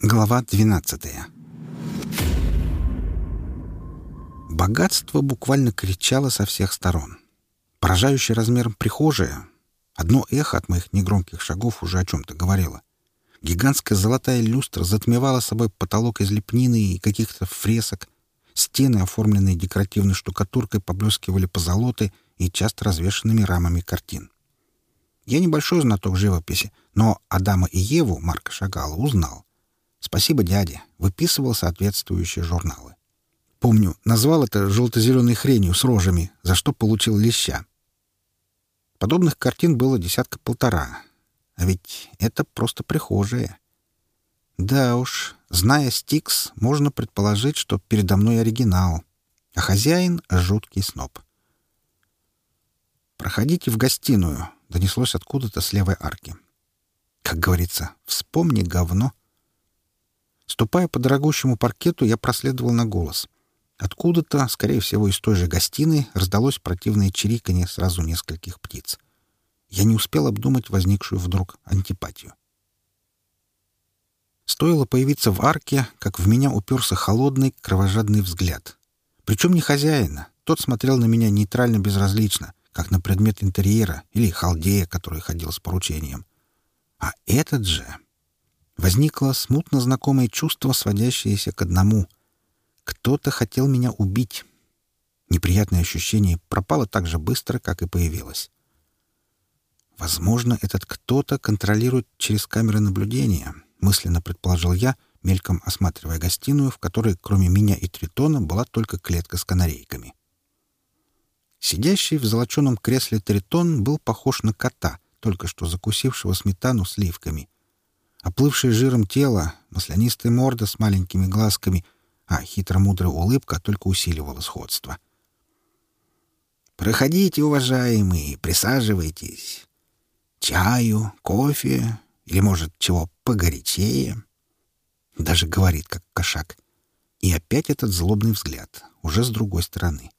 Глава 12 Богатство буквально кричало со всех сторон. Поражающее размером прихожая. Одно эхо от моих негромких шагов уже о чем-то говорило. Гигантская золотая люстра затмевала собой потолок из лепнины и каких-то фресок. Стены, оформленные декоративной штукатуркой, поблескивали позолотой и часто развешанными рамами картин. Я небольшой знаток живописи, но Адама и Еву Марка Шагала узнал. Спасибо дяде, выписывал соответствующие журналы. Помню, назвал это желто-зеленой хренью с рожами, за что получил леща. Подобных картин было десятка-полтора. А ведь это просто прихожая. Да уж, зная Стикс, можно предположить, что передо мной оригинал, а хозяин — жуткий сноб. «Проходите в гостиную», — донеслось откуда-то с левой арки. Как говорится, вспомни говно — Ступая по дорогущему паркету, я проследовал на голос. Откуда-то, скорее всего, из той же гостиной, раздалось противное чириканье сразу нескольких птиц. Я не успел обдумать возникшую вдруг антипатию. Стоило появиться в арке, как в меня уперся холодный, кровожадный взгляд. Причем не хозяина. Тот смотрел на меня нейтрально-безразлично, как на предмет интерьера или халдея, который ходил с поручением. А этот же возникло смутно знакомое чувство, сводящееся к одному. Кто-то хотел меня убить. Неприятное ощущение пропало так же быстро, как и появилось. Возможно, этот кто-то контролирует через камеры наблюдения, мысленно предположил я, мельком осматривая гостиную, в которой, кроме меня и Тритона, была только клетка с канарейками. Сидящий в золоченом кресле Тритон был похож на кота, только что закусившего сметану сливками — Оплывшее жиром тело, маслянистая морда с маленькими глазками, а хитро-мудрая улыбка только усиливала сходство. «Проходите, уважаемые, присаживайтесь. Чаю, кофе или, может, чего погорячее?» Даже говорит, как кошак. И опять этот злобный взгляд, уже с другой стороны.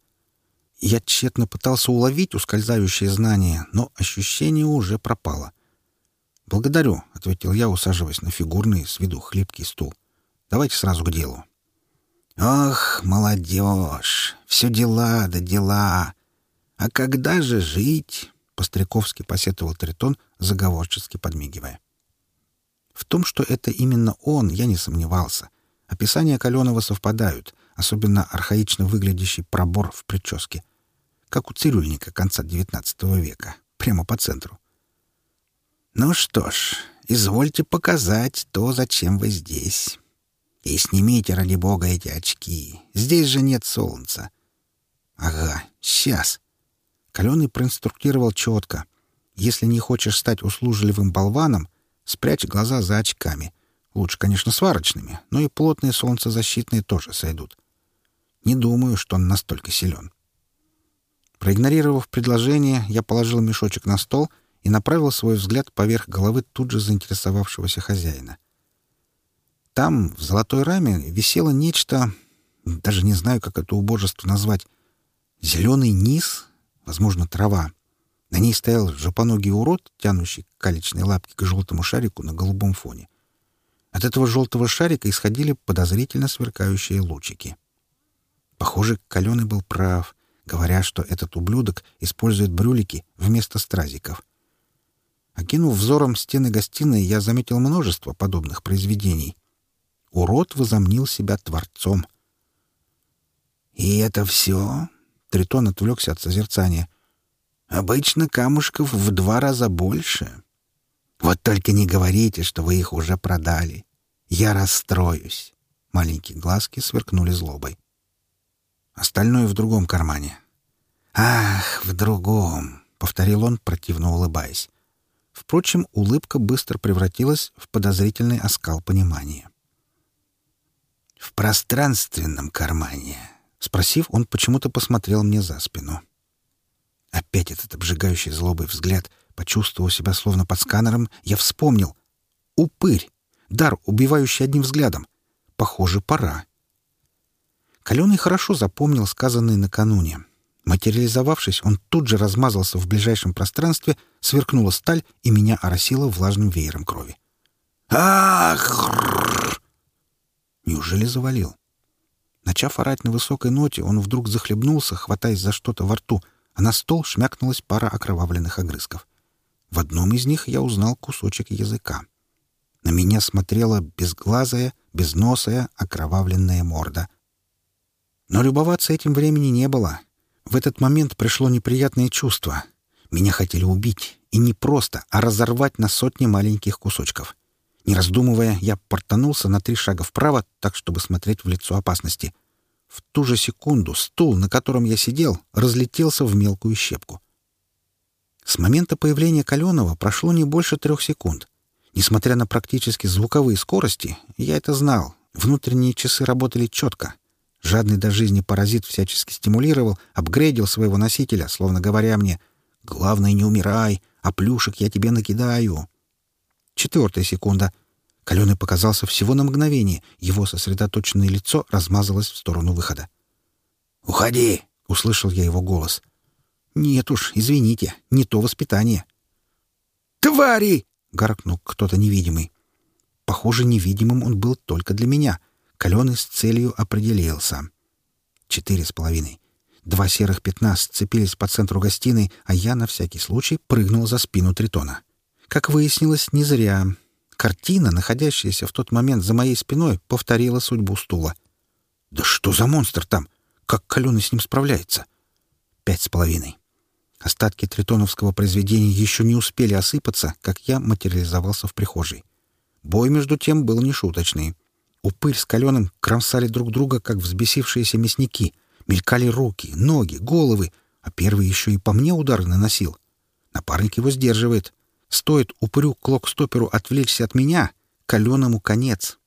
Я тщетно пытался уловить ускользающее знание, но ощущение уже пропало. «Благодарю», — ответил я, усаживаясь на фигурный с виду хлипкий стул. «Давайте сразу к делу». «Ох, молодежь! Все дела да дела! А когда же жить?» — по-стариковски посетовал Тритон, заговорчески подмигивая. В том, что это именно он, я не сомневался. Описания Каленова совпадают, особенно архаично выглядящий пробор в прическе. Как у цирюльника конца XIX века, прямо по центру. Ну что ж, извольте показать то, зачем вы здесь. И снимите, ради бога, эти очки. Здесь же нет солнца. Ага, сейчас. Каленый проинструктировал четко. Если не хочешь стать услужливым болваном, спрячь глаза за очками. Лучше, конечно, сварочными, но и плотные солнцезащитные тоже сойдут. Не думаю, что он настолько силен. Проигнорировав предложение, я положил мешочек на стол — и направил свой взгляд поверх головы тут же заинтересовавшегося хозяина. Там, в золотой раме, висело нечто, даже не знаю, как это убожество назвать, зеленый низ, возможно, трава. На ней стоял жопоногий урод, тянущий калечные лапки к желтому шарику на голубом фоне. От этого желтого шарика исходили подозрительно сверкающие лучики. Похоже, Каленый был прав, говоря, что этот ублюдок использует брюлики вместо стразиков. Окинув взором стены гостиной, я заметил множество подобных произведений. Урод возомнил себя творцом. «И это все?» — Тритон отвлекся от созерцания. «Обычно камушков в два раза больше. Вот только не говорите, что вы их уже продали. Я расстроюсь». Маленькие глазки сверкнули злобой. Остальное в другом кармане. «Ах, в другом!» — повторил он, противно улыбаясь. Впрочем, улыбка быстро превратилась в подозрительный оскал понимания. «В пространственном кармане?» Спросив, он почему-то посмотрел мне за спину. Опять этот обжигающий злобой взгляд. Почувствовав себя словно под сканером, я вспомнил. «Упырь! Дар, убивающий одним взглядом! Похоже, пора!» Каленый хорошо запомнил сказанное накануне. Материализовавшись, он тут же размазался в ближайшем пространстве, сверкнула сталь, и меня оросило влажным веером крови. «Ах!» Неужели завалил? Начав орать на высокой ноте, он вдруг захлебнулся, хватаясь за что-то во рту, а на стол шмякнулась пара окровавленных огрызков. В одном из них я узнал кусочек языка. На меня смотрела безглазая, безносая, окровавленная морда. Но любоваться этим времени не было. В этот момент пришло неприятное чувство. Меня хотели убить. И не просто, а разорвать на сотни маленьких кусочков. Не раздумывая, я портанулся на три шага вправо, так, чтобы смотреть в лицо опасности. В ту же секунду стул, на котором я сидел, разлетелся в мелкую щепку. С момента появления Каленова прошло не больше трех секунд. Несмотря на практически звуковые скорости, я это знал. Внутренние часы работали четко. Жадный до жизни паразит всячески стимулировал, апгрейдил своего носителя, словно говоря мне «Главное, не умирай, а плюшек я тебе накидаю». Четвертая секунда. Каленый показался всего на мгновение. Его сосредоточенное лицо размазалось в сторону выхода. «Уходи!» — услышал я его голос. «Нет уж, извините, не то воспитание». «Твари!» — гаркнул кто-то невидимый. Похоже, невидимым он был только для меня. Каленый с целью определился. Четыре с половиной. Два серых пятна сцепились по центру гостиной, а я на всякий случай прыгнул за спину Тритона. Как выяснилось, не зря. Картина, находящаяся в тот момент за моей спиной, повторила судьбу стула. «Да что за монстр там? Как Каленый с ним справляется?» «Пять с половиной». Остатки тритоновского произведения еще не успели осыпаться, как я материализовался в прихожей. Бой, между тем, был нешуточный. Упырь с каленым кромсали друг друга, как взбесившиеся мясники. Мелькали руки, ноги, головы, а первый еще и по мне удары наносил. Напарник его сдерживает. Стоит упырю клок-стоперу отвлечься от меня, каленому конец.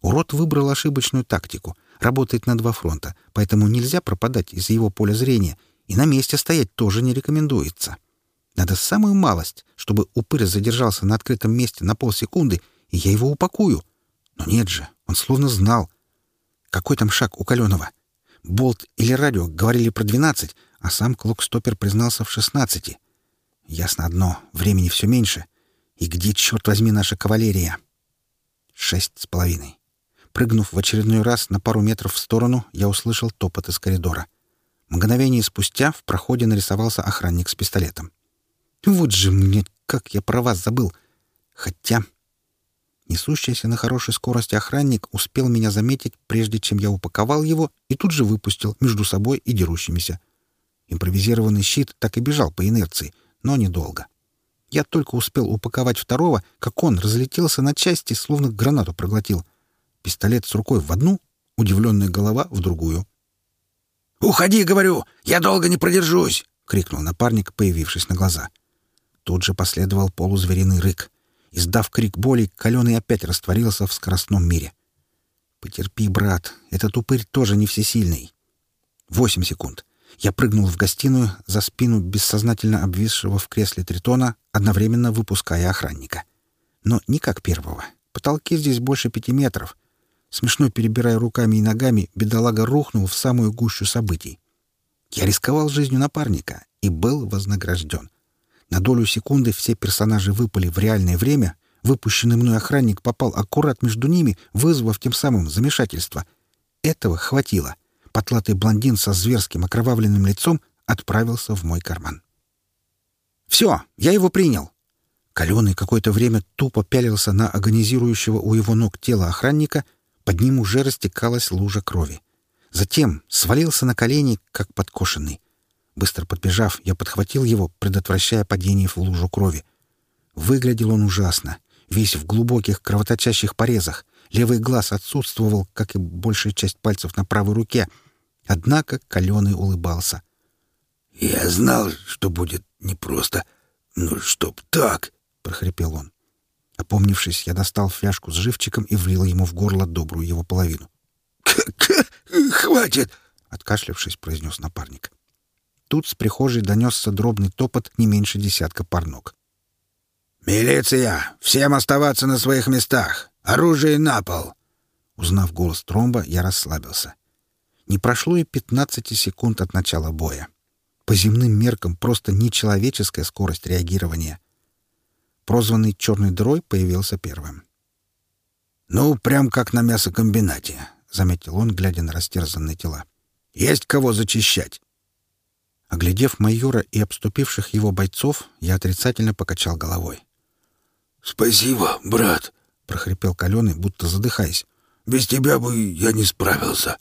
Урод выбрал ошибочную тактику. Работает на два фронта, поэтому нельзя пропадать из его поля зрения — и на месте стоять тоже не рекомендуется. Надо самую малость, чтобы упырь задержался на открытом месте на полсекунды, и я его упакую. Но нет же, он словно знал. Какой там шаг у Каленова? Болт или радио говорили про двенадцать, а сам Клокстопер признался в шестнадцати. Ясно одно — времени все меньше. И где, черт возьми, наша кавалерия? Шесть с половиной. Прыгнув в очередной раз на пару метров в сторону, я услышал топот из коридора. Мгновение спустя в проходе нарисовался охранник с пистолетом. «Вот же мне, как я про вас забыл! Хотя...» Несущийся на хорошей скорости охранник успел меня заметить, прежде чем я упаковал его, и тут же выпустил между собой и дерущимися. Импровизированный щит так и бежал по инерции, но недолго. Я только успел упаковать второго, как он разлетелся на части, словно гранату проглотил. Пистолет с рукой в одну, удивленная голова в другую. «Уходи, говорю! Я долго не продержусь!» — крикнул напарник, появившись на глаза. Тут же последовал полузвериный рык. Издав крик боли, Каленый опять растворился в скоростном мире. «Потерпи, брат, этот упырь тоже не всесильный». Восемь секунд. Я прыгнул в гостиную за спину бессознательно обвисшего в кресле Тритона, одновременно выпуская охранника. Но не как первого. Потолки здесь больше пяти метров. Смешно перебирая руками и ногами, бедолага рухнул в самую гущу событий. Я рисковал жизнью напарника и был вознагражден. На долю секунды все персонажи выпали в реальное время, выпущенный мной охранник попал аккурат между ними, вызвав тем самым замешательство. Этого хватило. Потлатый блондин со зверским окровавленным лицом отправился в мой карман. «Все, я его принял!» Каленый какое-то время тупо пялился на агонизирующего у его ног тело охранника — под ним уже растекалась лужа крови. Затем свалился на колени, как подкошенный. Быстро подбежав, я подхватил его, предотвращая падение в лужу крови. Выглядел он ужасно, весь в глубоких кровоточащих порезах. Левый глаз отсутствовал, как и большая часть пальцев на правой руке. Однако Каленый улыбался. «Я знал, что будет непросто. Ну, чтоб так!» — прохрипел он. Опомнившись, я достал фляжку с живчиком и влил ему в горло добрую его половину. «Хватит!» — откашлявшись, произнес напарник. Тут с прихожей донесся дробный топот не меньше десятка пар ног. «Милиция! Всем оставаться на своих местах! Оружие на пол!» Узнав голос тромба, я расслабился. Не прошло и пятнадцати секунд от начала боя. По земным меркам просто нечеловеческая скорость реагирования. Прозванный «черной дырой» появился первым. «Ну, прям как на мясокомбинате», — заметил он, глядя на растерзанные тела. «Есть кого зачищать». Оглядев майора и обступивших его бойцов, я отрицательно покачал головой. «Спасибо, брат», — прохрипел Каленый, будто задыхаясь. «Без тебя бы я не справился».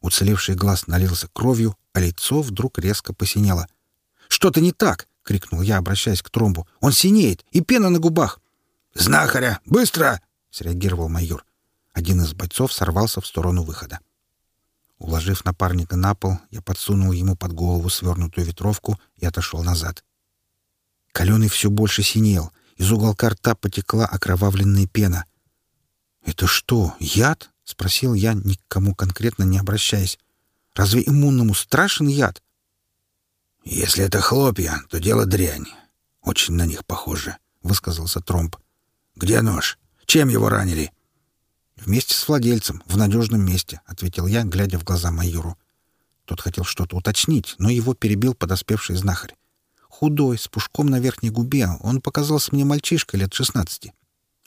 Уцелевший глаз налился кровью, а лицо вдруг резко посинело. «Что-то не так!» — крикнул я, обращаясь к тромбу. «Он синеет, и пена на губах!» «Знахаря! Быстро!» — среагировал майор. Один из бойцов сорвался в сторону выхода. Уложив напарника на пол, я подсунул ему под голову свернутую ветровку и отошел назад. Каленый все больше синел. Из уголка рта потекла окровавленная пена. «Это что, яд?» — спросил я, ни к кому конкретно не обращаясь. «Разве иммунному страшен яд?» «Если это хлопья, то дело дрянь. Очень на них похоже», — высказался Тромп. «Где нож? Чем его ранили?» «Вместе с владельцем, в надежном месте», — ответил я, глядя в глаза майору. Тот хотел что-то уточнить, но его перебил подоспевший знахарь. Худой, с пушком на верхней губе, он показался мне мальчишкой лет шестнадцати.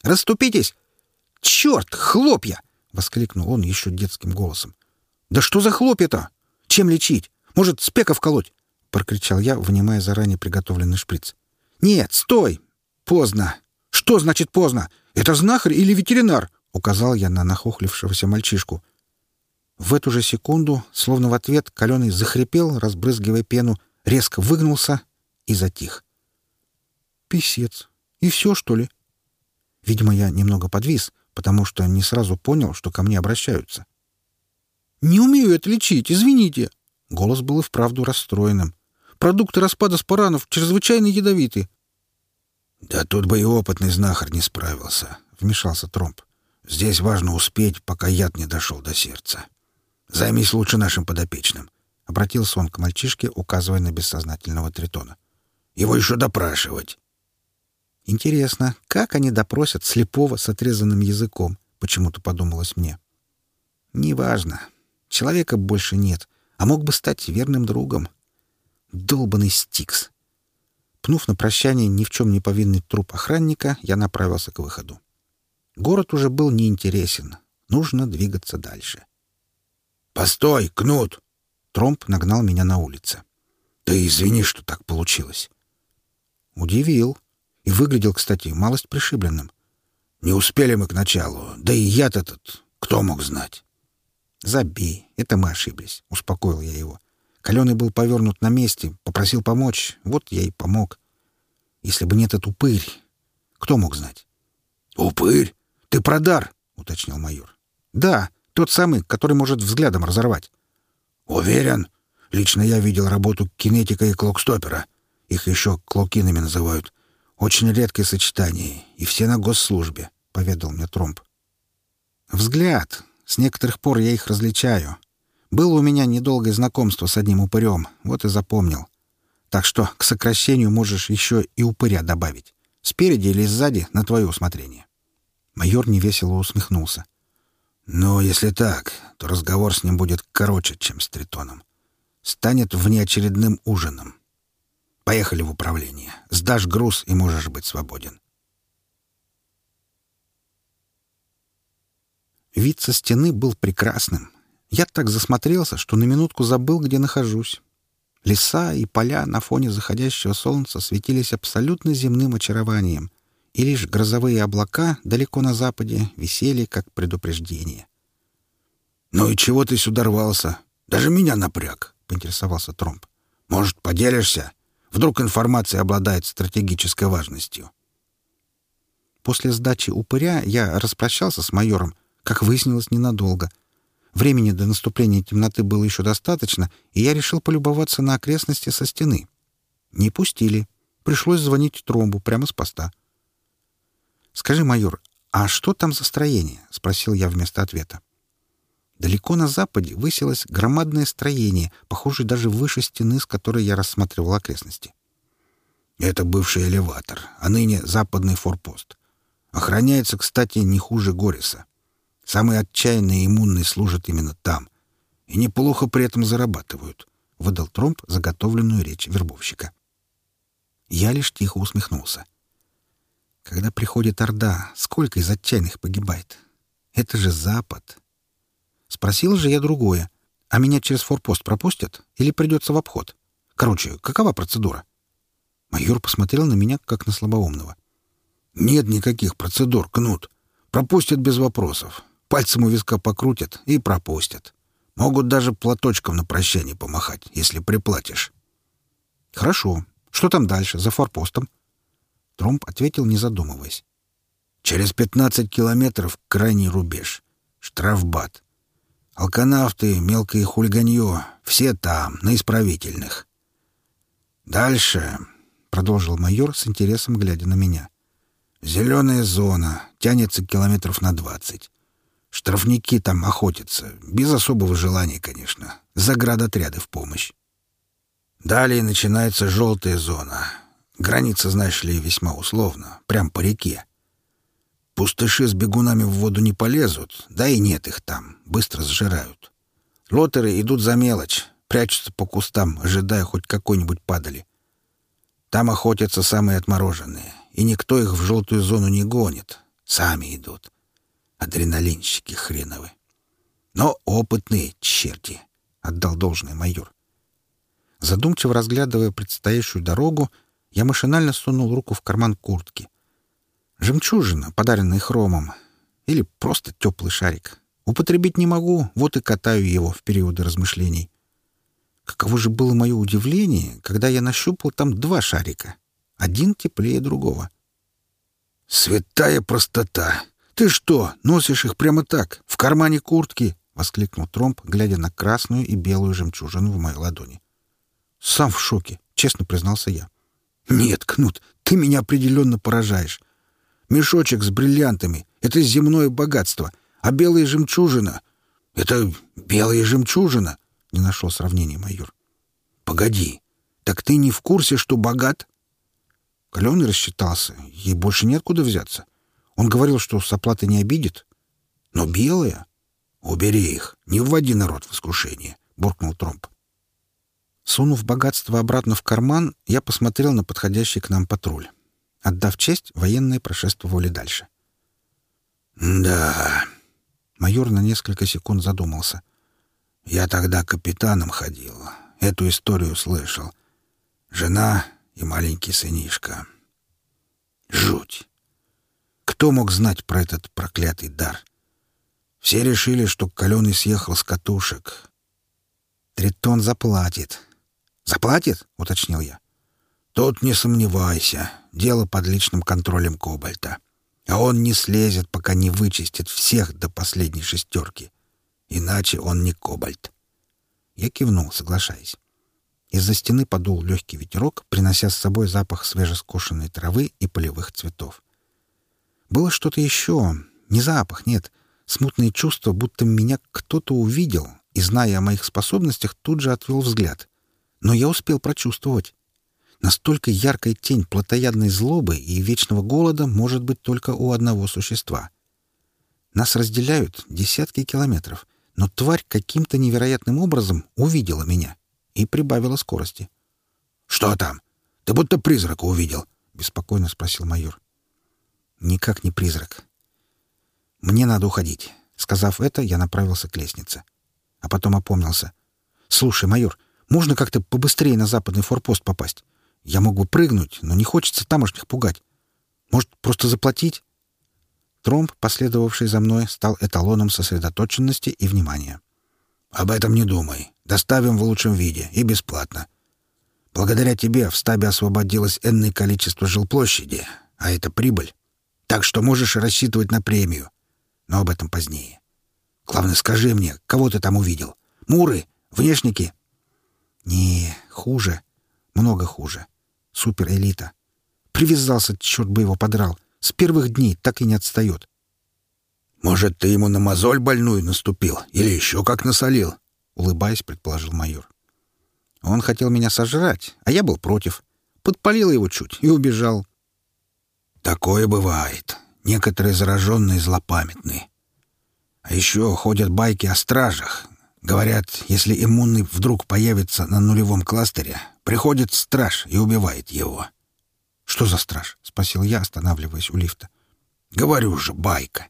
«Раступитесь!» «Черт, хлопья!» — воскликнул он еще детским голосом. «Да что за хлопья-то? Чем лечить? Может, спеков колоть?» — прокричал я, вынимая заранее приготовленный шприц. «Нет, стой! Поздно! Что значит поздно? Это знахарь или ветеринар?» — указал я на нахохлившегося мальчишку. В эту же секунду, словно в ответ, Каленый захрипел, разбрызгивая пену, резко выгнулся и затих. «Писец! И все, что ли?» Видимо, я немного подвис, потому что не сразу понял, что ко мне обращаются. «Не умею это лечить, извините!» Голос был и вправду расстроенным. «Продукты распада споранов чрезвычайно ядовиты». «Да тут бы и опытный знахарь не справился», — вмешался Тромп. «Здесь важно успеть, пока яд не дошел до сердца. Займись лучше нашим подопечным», — обратился он к мальчишке, указывая на бессознательного тритона. «Его еще допрашивать». Интересно, как они допросят слепого с отрезанным языком, почему-то подумалось мне. Неважно. Человека больше нет, а мог бы стать верным другом. Долбанный Стикс. Пнув на прощание ни в чем не повинный труп охранника, я направился к выходу. Город уже был неинтересен. Нужно двигаться дальше. «Постой, Кнут!» Тромп нагнал меня на улице. «Ты извини, что так получилось». Удивил. И выглядел, кстати, малость пришибленным. Не успели мы к началу. Да и яд этот, кто мог знать? Забей, это мы ошиблись, успокоил я его. Каленый был повернут на месте, попросил помочь. Вот я и помог. Если бы не этот упырь, кто мог знать? Упырь? Ты продар, уточнил майор. Да, тот самый, который может взглядом разорвать. Уверен. Лично я видел работу кинетика и клокстопера. Их еще клокинами называют. Очень редкое сочетание, и все на госслужбе, — поведал мне Тромп. Взгляд. С некоторых пор я их различаю. Было у меня недолгое знакомство с одним упырем, вот и запомнил. Так что к сокращению можешь еще и упыря добавить. Спереди или сзади, на твое усмотрение. Майор невесело усмехнулся. «Но если так, то разговор с ним будет короче, чем с Тритоном. Станет внеочередным ужином. Поехали в управление. Сдашь груз и можешь быть свободен. Вид со стены был прекрасным. Я так засмотрелся, что на минутку забыл, где нахожусь. Леса и поля на фоне заходящего солнца светились абсолютно земным очарованием, и лишь грозовые облака далеко на западе висели как предупреждение. «Ну и чего ты сюда рвался? Даже меня напряг», — поинтересовался Тромп. «Может, поделишься? Вдруг информация обладает стратегической важностью. После сдачи упыря я распрощался с майором, как выяснилось, ненадолго. Времени до наступления темноты было еще достаточно, и я решил полюбоваться на окрестности со стены. Не пустили. Пришлось звонить Тромбу прямо с поста. «Скажи, майор, а что там за строение?» — спросил я вместо ответа. Далеко на западе высилось громадное строение, похожее даже выше стены, с которой я рассматривал окрестности. Это бывший элеватор, а ныне западный форпост. Охраняется, кстати, не хуже Гориса. Самые отчаянные и иммунные служат именно там. И неплохо при этом зарабатывают, — выдал Тромп заготовленную речь вербовщика. Я лишь тихо усмехнулся. Когда приходит Орда, сколько из отчаянных погибает? Это же Запад. Спросил же я другое. А меня через форпост пропустят или придется в обход? Короче, какова процедура? Майор посмотрел на меня, как на слабоумного. «Нет никаких процедур, Кнут. Пропустят без вопросов. Пальцем у виска покрутят и пропустят. Могут даже платочком на прощание помахать, если приплатишь». «Хорошо. Что там дальше, за форпостом?» Тромп ответил, не задумываясь. «Через пятнадцать километров крайний рубеж. Штрафбат. Алканавты, мелкое хулиганье — все там, на исправительных. Дальше, — продолжил майор с интересом, глядя на меня, — зеленая зона, тянется километров на двадцать. Штрафники там охотятся, без особого желания, конечно, заградотряды в помощь. Далее начинается желтая зона. Граница, знаешь ли, весьма условно, прям по реке. Пустыши с бегунами в воду не полезут, да и нет их там, быстро сжирают. Лотеры идут за мелочь, прячутся по кустам, ожидая хоть какой-нибудь падали. Там охотятся самые отмороженные, и никто их в желтую зону не гонит. Сами идут. Адреналинщики хреновы. Но опытные черти, — отдал должное майор. Задумчиво разглядывая предстоящую дорогу, я машинально сунул руку в карман куртки. Жемчужина, подаренная хромом. Или просто теплый шарик. Употребить не могу, вот и катаю его в периоды размышлений. Каково же было мое удивление, когда я нащупал там два шарика. Один теплее другого. «Святая простота! Ты что, носишь их прямо так, в кармане куртки?» — воскликнул Тромп, глядя на красную и белую жемчужину в моей ладони. «Сам в шоке», — честно признался я. «Нет, Кнут, ты меня определенно поражаешь. Мешочек с бриллиантами — это земное богатство, а белая жемчужина — это белая жемчужина, — не нашел сравнения майор. — Погоди, так ты не в курсе, что богат? Каленый рассчитался, ей больше неоткуда взяться. Он говорил, что с оплатой не обидит. Но белая? Убери их, не вводи народ в искушение, — буркнул Тромп. Сунув богатство обратно в карман, я посмотрел на подходящий к нам патруль. Отдав честь, военные прошествовали дальше. «Да...» Майор на несколько секунд задумался. «Я тогда капитаном ходил. Эту историю слышал. Жена и маленький сынишка. Жуть! Кто мог знать про этот проклятый дар? Все решили, что Каленый съехал с катушек. «Тритон заплатит». «Заплатит?» — уточнил я. «Тут не сомневайся дело под личным контролем Кобальта. А он не слезет, пока не вычистит всех до последней шестерки. Иначе он не Кобальт. Я кивнул, соглашаясь. Из-за стены подул легкий ветерок, принося с собой запах свежескошенной травы и полевых цветов. Было что-то еще. Не запах, нет. Смутное чувство, будто меня кто-то увидел и, зная о моих способностях, тут же отвел взгляд. Но я успел прочувствовать. Настолько яркая тень плотоядной злобы и вечного голода может быть только у одного существа. Нас разделяют десятки километров, но тварь каким-то невероятным образом увидела меня и прибавила скорости. «Что там? Ты будто призрака увидел?» — беспокойно спросил майор. «Никак не призрак. Мне надо уходить». Сказав это, я направился к лестнице. А потом опомнился. «Слушай, майор, можно как-то побыстрее на западный форпост попасть? Я мог бы прыгнуть, но не хочется тамошних пугать. Может, просто заплатить? Тромб, последовавший за мной, стал эталоном сосредоточенности и внимания. «Об этом не думай. Доставим в лучшем виде и бесплатно. Благодаря тебе в стабе освободилось энное количество жилплощади, а это прибыль. Так что можешь рассчитывать на премию. Но об этом позднее. Главное, скажи мне, кого ты там увидел? Муры? Внешники?» «Не, хуже. Много хуже суперэлита. Привязался, черт бы его подрал. С первых дней так и не отстает. «Может, ты ему на мозоль больную наступил или еще как насолил?» — улыбаясь, предположил майор. «Он хотел меня сожрать, а я был против. Подпалил его чуть и убежал». «Такое бывает. Некоторые зараженные злопамятны. А еще ходят байки о стражах. Говорят, если иммунный вдруг появится на нулевом кластере, приходит страж и убивает его. «Что за страж?» — спросил я, останавливаясь у лифта. «Говорю же, байка.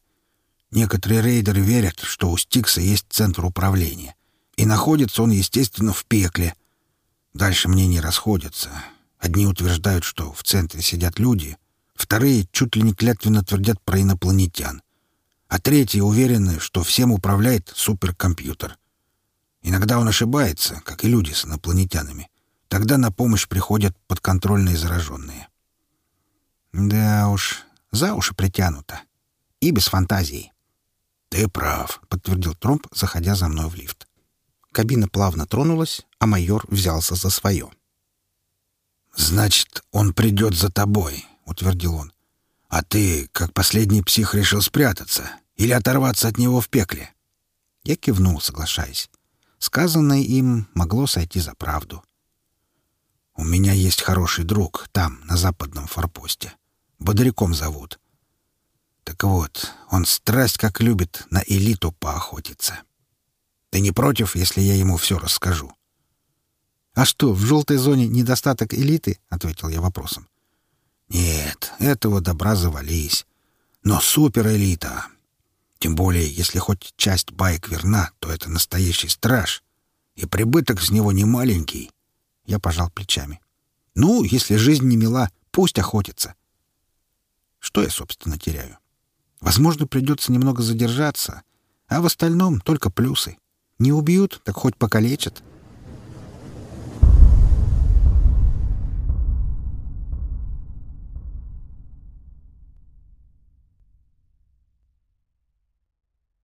Некоторые рейдеры верят, что у Стикса есть центр управления. И находится он, естественно, в пекле. Дальше мнения расходятся. Одни утверждают, что в центре сидят люди, вторые чуть ли не клятвенно твердят про инопланетян, а третьи уверены, что всем управляет суперкомпьютер. Иногда он ошибается, как и люди с инопланетянами. Тогда на помощь приходят подконтрольные зараженные. Да уж, за уши притянуто. И без фантазии. «Ты прав», — подтвердил Тромп, заходя за мной в лифт. Кабина плавно тронулась, а майор взялся за свое. «Значит, он придет за тобой», — утвердил он. «А ты, как последний псих, решил спрятаться или оторваться от него в пекле?» Я кивнул, соглашаясь. Сказанное им могло сойти за правду. «У меня есть хороший друг там, на западном форпосте. Бодряком зовут. Так вот, он страсть как любит на элиту поохотиться. Ты не против, если я ему все расскажу?» «А что, в желтой зоне недостаток элиты?» — ответил я вопросом. «Нет, этого добра завались. Но суперэлита. Тем более, если хоть часть байк верна, то это настоящий страж. И прибыток с него не маленький». Я пожал плечами. «Ну, если жизнь не мила, пусть охотится. Что я, собственно, теряю? Возможно, придется немного задержаться, а в остальном только плюсы. Не убьют, так хоть покалечат.